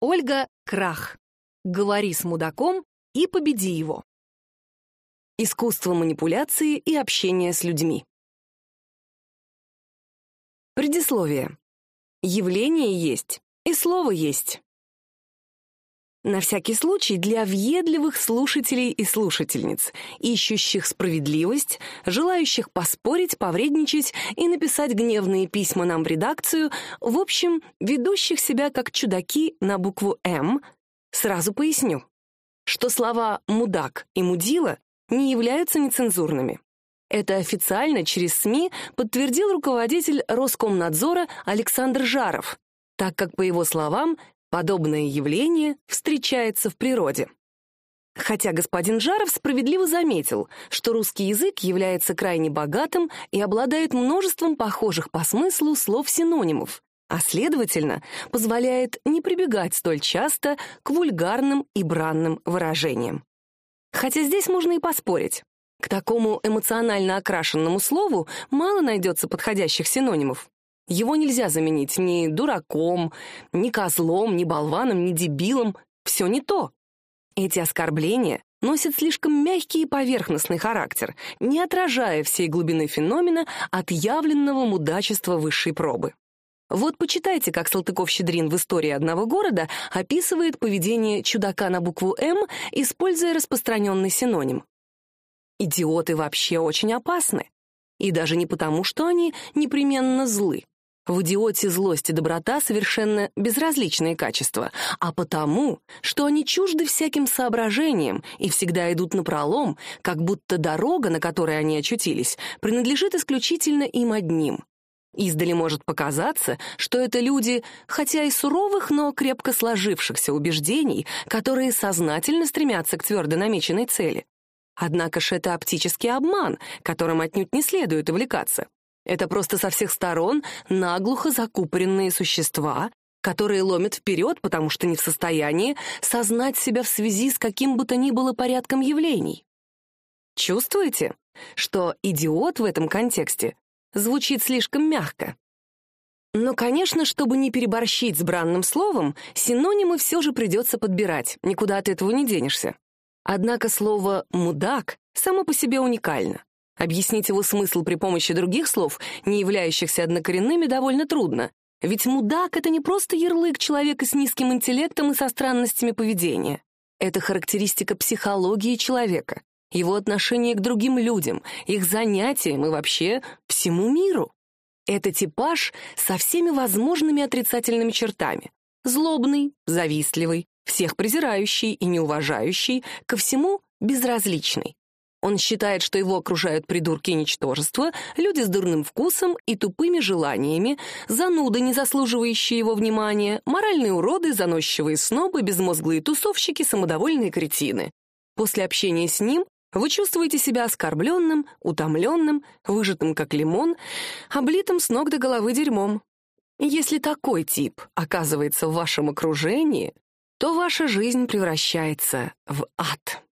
Ольга Крах. Говори с мудаком и победи его. Искусство манипуляции и общения с людьми. Предисловие. Явление есть, и слово есть. На всякий случай для въедливых слушателей и слушательниц, ищущих справедливость, желающих поспорить, повредничать и написать гневные письма нам в редакцию, в общем, ведущих себя как чудаки на букву «М», сразу поясню, что слова «мудак» и «мудила» не являются нецензурными. Это официально через СМИ подтвердил руководитель Роскомнадзора Александр Жаров, так как, по его словам, Подобное явление встречается в природе. Хотя господин Жаров справедливо заметил, что русский язык является крайне богатым и обладает множеством похожих по смыслу слов-синонимов, а, следовательно, позволяет не прибегать столь часто к вульгарным и бранным выражениям. Хотя здесь можно и поспорить. К такому эмоционально окрашенному слову мало найдется подходящих синонимов. Его нельзя заменить ни дураком, ни козлом, ни болваном, ни дебилом. Все не то. Эти оскорбления носят слишком мягкий и поверхностный характер, не отражая всей глубины феномена отъявленного мудачества высшей пробы. Вот почитайте, как Салтыков-Щедрин в «Истории одного города» описывает поведение чудака на букву «М», используя распространенный синоним. Идиоты вообще очень опасны. И даже не потому, что они непременно злы. В идиоте злость и доброта совершенно безразличные качества, а потому, что они чужды всяким соображениям и всегда идут напролом, как будто дорога, на которой они очутились, принадлежит исключительно им одним. Издали может показаться, что это люди, хотя и суровых, но крепко сложившихся убеждений, которые сознательно стремятся к твердо намеченной цели. Однако же это оптический обман, которым отнюдь не следует увлекаться. Это просто со всех сторон наглухо закупоренные существа, которые ломят вперед, потому что не в состоянии сознать себя в связи с каким бы то ни было порядком явлений. Чувствуете, что «идиот» в этом контексте звучит слишком мягко? Но, конечно, чтобы не переборщить с бранным словом, синонимы все же придется подбирать, никуда от этого не денешься. Однако слово «мудак» само по себе уникально. Объяснить его смысл при помощи других слов, не являющихся однокоренными, довольно трудно. Ведь мудак — это не просто ярлык человека с низким интеллектом и со странностями поведения. Это характеристика психологии человека, его отношения к другим людям, их занятиям и вообще всему миру. Это типаж со всеми возможными отрицательными чертами. Злобный, завистливый, всех презирающий и неуважающий, ко всему безразличный. Он считает, что его окружают придурки и ничтожества, люди с дурным вкусом и тупыми желаниями, зануды, не заслуживающие его внимания, моральные уроды, заносчивые снобы, безмозглые тусовщики, самодовольные кретины. После общения с ним вы чувствуете себя оскорбленным, утомленным, выжатым как лимон, облитым с ног до головы дерьмом. Если такой тип оказывается в вашем окружении, то ваша жизнь превращается в ад.